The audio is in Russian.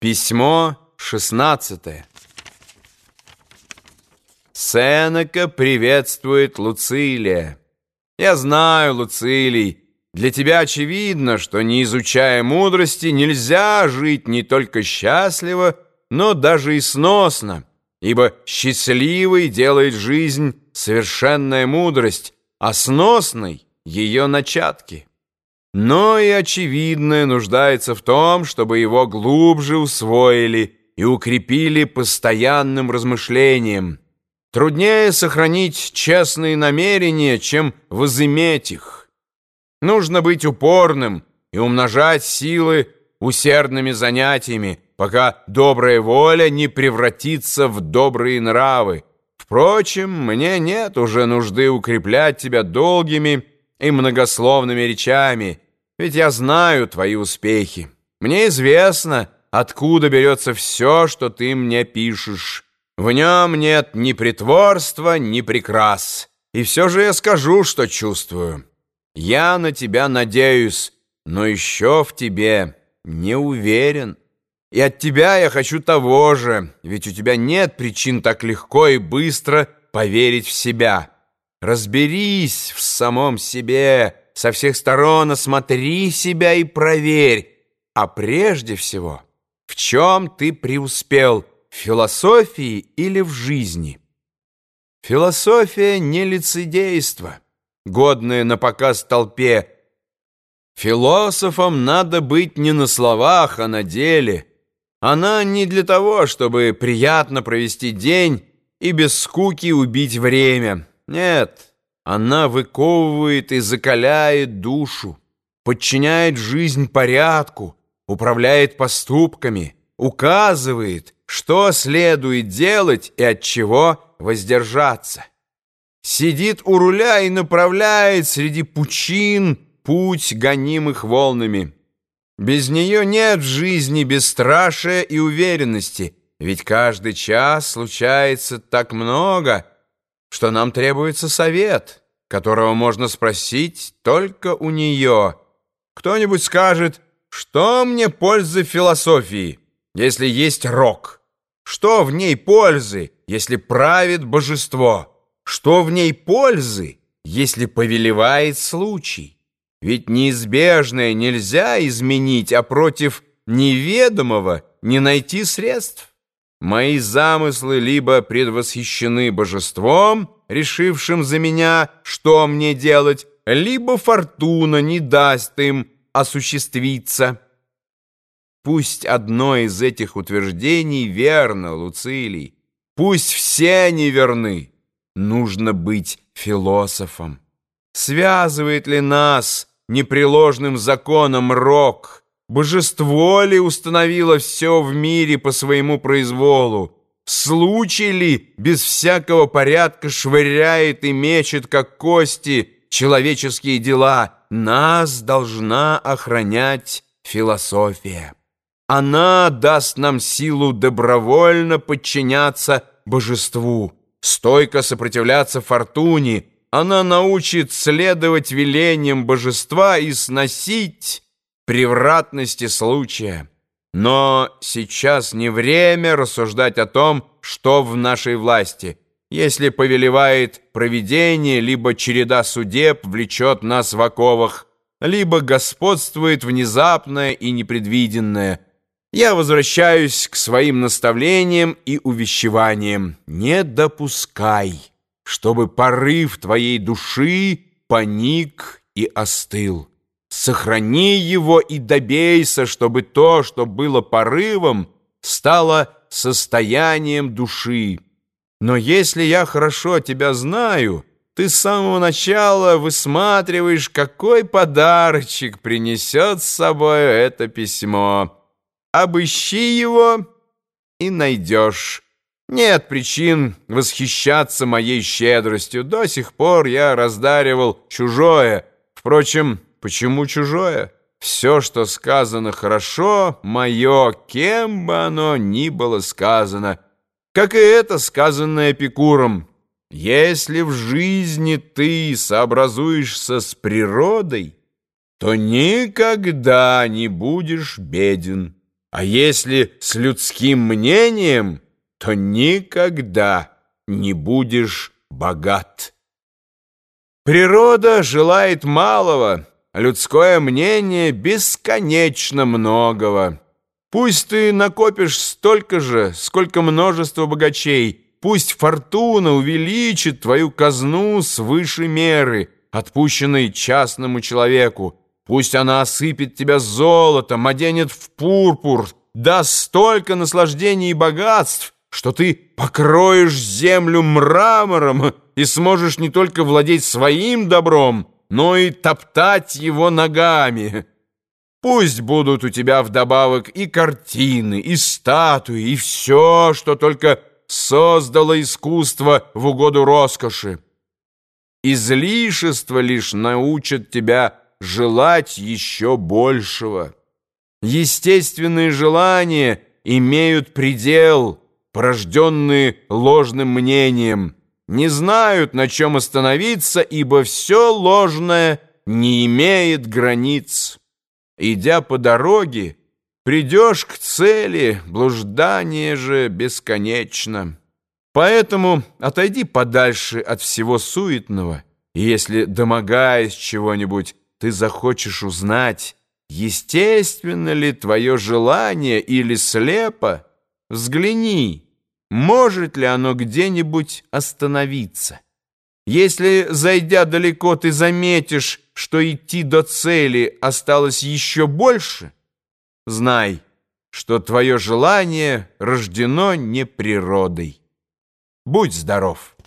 Письмо шестнадцатое. Сенека приветствует Луцилия. Я знаю, Луцилий, для тебя очевидно, что, не изучая мудрости, нельзя жить не только счастливо, но даже и сносно, ибо счастливой делает жизнь совершенная мудрость, а сносной — ее начатки но и очевидное нуждается в том, чтобы его глубже усвоили и укрепили постоянным размышлением. Труднее сохранить честные намерения, чем возыметь их. Нужно быть упорным и умножать силы усердными занятиями, пока добрая воля не превратится в добрые нравы. Впрочем, мне нет уже нужды укреплять тебя долгими и многословными речами, ведь я знаю твои успехи. Мне известно, откуда берется все, что ты мне пишешь. В нем нет ни притворства, ни прикрас. И все же я скажу, что чувствую. Я на тебя надеюсь, но еще в тебе не уверен. И от тебя я хочу того же, ведь у тебя нет причин так легко и быстро поверить в себя». Разберись в самом себе, со всех сторон осмотри себя и проверь. А прежде всего, в чем ты преуспел, в философии или в жизни? Философия не лицедейство, годное на показ толпе. Философом надо быть не на словах, а на деле. Она не для того, чтобы приятно провести день и без скуки убить время. Нет, она выковывает и закаляет душу, подчиняет жизнь порядку, управляет поступками, указывает, что следует делать и от чего воздержаться. Сидит у руля и направляет среди пучин путь гонимых волнами. Без нее нет в жизни бесстрашия и уверенности, ведь каждый час случается так много — что нам требуется совет, которого можно спросить только у нее. Кто-нибудь скажет, что мне пользы философии, если есть рок? Что в ней пользы, если правит божество? Что в ней пользы, если повелевает случай? Ведь неизбежное нельзя изменить, а против неведомого не найти средств. Мои замыслы либо предвосхищены божеством, решившим за меня, что мне делать, либо фортуна не даст им осуществиться. Пусть одно из этих утверждений верно, Луцилий, пусть все они верны. Нужно быть философом. Связывает ли нас непреложным законом рок, Божество ли установило все в мире по своему произволу? Случай ли без всякого порядка швыряет и мечет, как кости, человеческие дела? Нас должна охранять философия. Она даст нам силу добровольно подчиняться божеству, стойко сопротивляться фортуне. Она научит следовать велениям божества и сносить превратности случая. Но сейчас не время рассуждать о том, что в нашей власти. Если повелевает провидение, либо череда судеб влечет нас в оковах, либо господствует внезапное и непредвиденное. Я возвращаюсь к своим наставлениям и увещеваниям. Не допускай, чтобы порыв твоей души поник и остыл. Сохрани его и добейся, чтобы то, что было порывом, стало состоянием души. Но если я хорошо тебя знаю, ты с самого начала высматриваешь, какой подарочек принесет с собой это письмо. Обыщи его и найдешь. Нет причин восхищаться моей щедростью. До сих пор я раздаривал чужое. Впрочем, Почему чужое? Все, что сказано хорошо, мое, кем бы оно ни было сказано, как и это сказанное Эпикуром. Если в жизни ты сообразуешься с природой, то никогда не будешь беден. А если с людским мнением, то никогда не будешь богат. Природа желает малого, людское мнение бесконечно многого. Пусть ты накопишь столько же, сколько множество богачей, пусть фортуна увеличит твою казну свыше меры, отпущенной частному человеку, пусть она осыпет тебя золотом, оденет в пурпур, даст столько наслаждений и богатств, что ты покроешь землю мрамором и сможешь не только владеть своим добром, но и топтать его ногами». Пусть будут у тебя вдобавок и картины, и статуи, и все, что только создало искусство в угоду роскоши. Излишество лишь научит тебя желать еще большего. Естественные желания имеют предел, порожденные ложным мнением, не знают, на чем остановиться, ибо все ложное не имеет границ. Идя по дороге, придешь к цели, блуждание же бесконечно. Поэтому отойди подальше от всего суетного, и если, домогаясь чего-нибудь, ты захочешь узнать, естественно ли твое желание или слепо, взгляни, может ли оно где-нибудь остановиться. Если, зайдя далеко, ты заметишь, что идти до цели осталось еще больше, знай, что твое желание рождено не природой. Будь здоров!